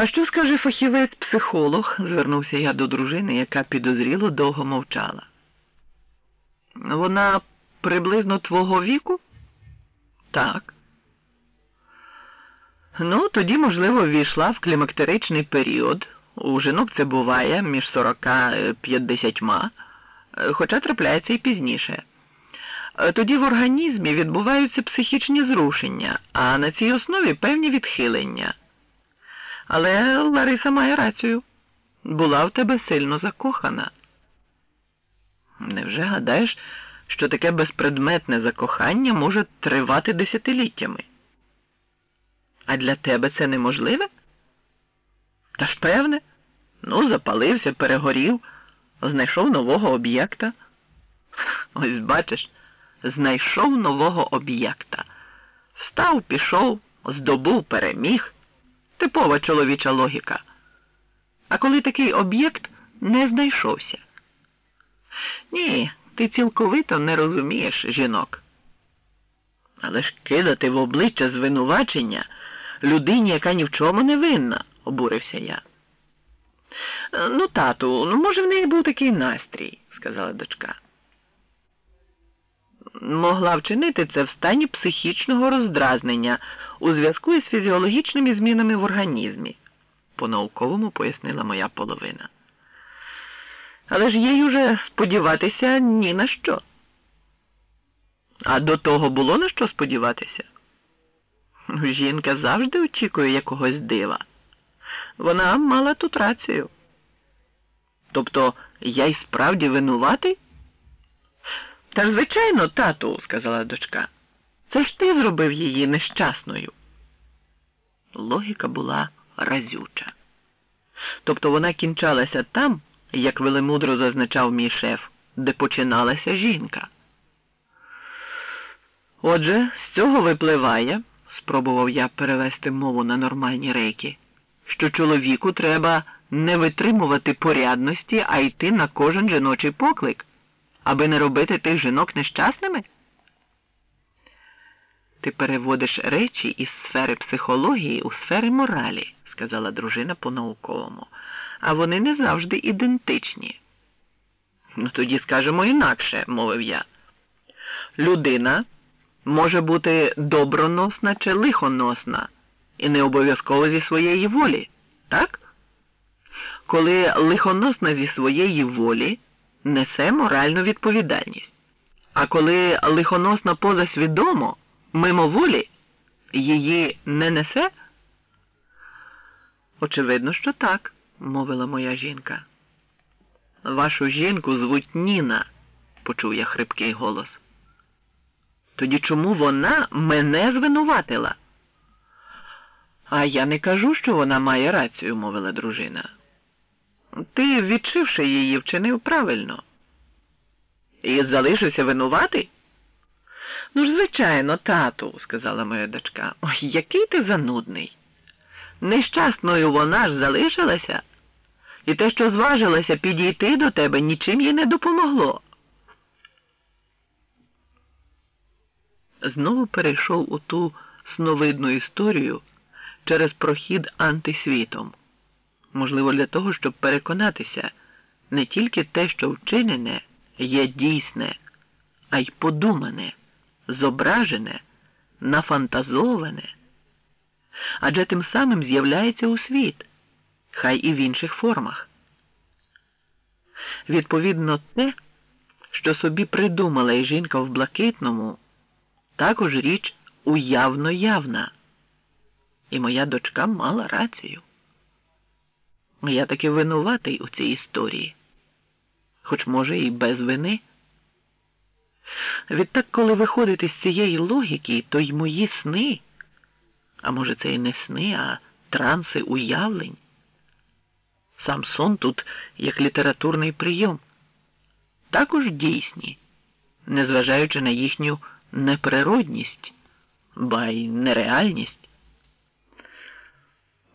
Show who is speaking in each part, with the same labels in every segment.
Speaker 1: А що скаже фахівець-психолог? звернувся я до дружини, яка підозріло довго мовчала. Вона приблизно твого віку? Так. Ну, тоді, можливо, ввійшла в клімактеричний період. У жінок це буває між 40 і 50, хоча трапляється і пізніше. Тоді в організмі відбуваються психічні зрушення, а на цій основі певні відхилення. Але Лариса має рацію. Була в тебе сильно закохана. Невже гадаєш, що таке безпредметне закохання може тривати десятиліттями? А для тебе це неможливе? Та ж певне, ну, запалився, перегорів, знайшов нового об'єкта. Ось бачиш, знайшов нового об'єкта. Встав, пішов, здобув, переміг. Типова чоловіча логіка. А коли такий об'єкт не знайшовся? Ні, ти цілковито не розумієш жінок. Але ж кидати в обличчя звинувачення людині, яка ні в чому не винна, обурився я. Ну, тату, ну, може, в неї був такий настрій, сказала дочка. Могла вчинити це в стані психічного роздразнення у зв'язку із фізіологічними змінами в організмі, по-науковому пояснила моя половина. Але ж їй уже сподіватися ні на що. А до того було на що сподіватися? Жінка завжди очікує якогось дива. Вона мала тут рацію. Тобто я й справді винуватий? Та звичайно, тату, сказала дочка. Це ж ти зробив її нещасною. Логіка була разюча. Тобто вона кінчалася там, як велемудро зазначав мій шеф, де починалася жінка. Отже, з цього випливає, спробував я перевести мову на нормальні рейки, що чоловіку треба не витримувати порядності, а йти на кожен жіночий поклик, аби не робити тих жінок нещасними. Ти переводиш речі із сфери психології у сфери моралі, сказала дружина по-науковому, а вони не завжди ідентичні. Ну, тоді скажемо інакше, мовив я. Людина може бути доброносна чи лихоносна, і не обов'язково зі своєї волі, так? Коли лихоносна зі своєї волі несе моральну відповідальність, а коли лихоносна позасвідомо, мимоволі її не несе? Очевидно, що так, мовила моя жінка. Вашу жінку звуть Ніна, почув я хрипкий голос. Тоді чому вона мене звинуватила? А я не кажу, що вона має рацію, мовила дружина. Ти, відчивши її, вчинив правильно. І залишився винуватий? Ну ж, звичайно, тату, сказала моя дочка. Ой, який ти занудний. Нещасною вона ж залишилася, і те, що зважилася підійти до тебе, нічим їй не допомогло. Знову перейшов у ту сновидну історію через прохід антисвітом. Можливо, для того, щоб переконатися, не тільки те, що вчинене, є дійсне, а й подумане зображене, нафантазоване, адже тим самим з'являється у світ, хай і в інших формах. Відповідно, те, що собі придумала і жінка в блакитному, також річ уявно явна. І моя дочка мала рацію. Я таки винуватий у цій історії, хоч, може, і без вини. Відтак, коли виходити з цієї логіки, то й мої сни, а може, це і не сни, а транси уявлень. Сам сон тут як літературний прийом, також дійсні, незважаючи на їхню неприродність, ба й нереальність.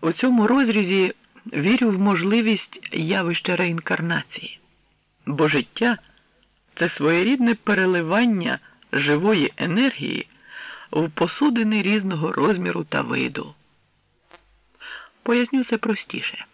Speaker 1: У цьому розрізі вірю в можливість явища реінкарнації, бо життя це своєрідне переливання живої енергії в посудини різного розміру та виду. Поясню це простіше.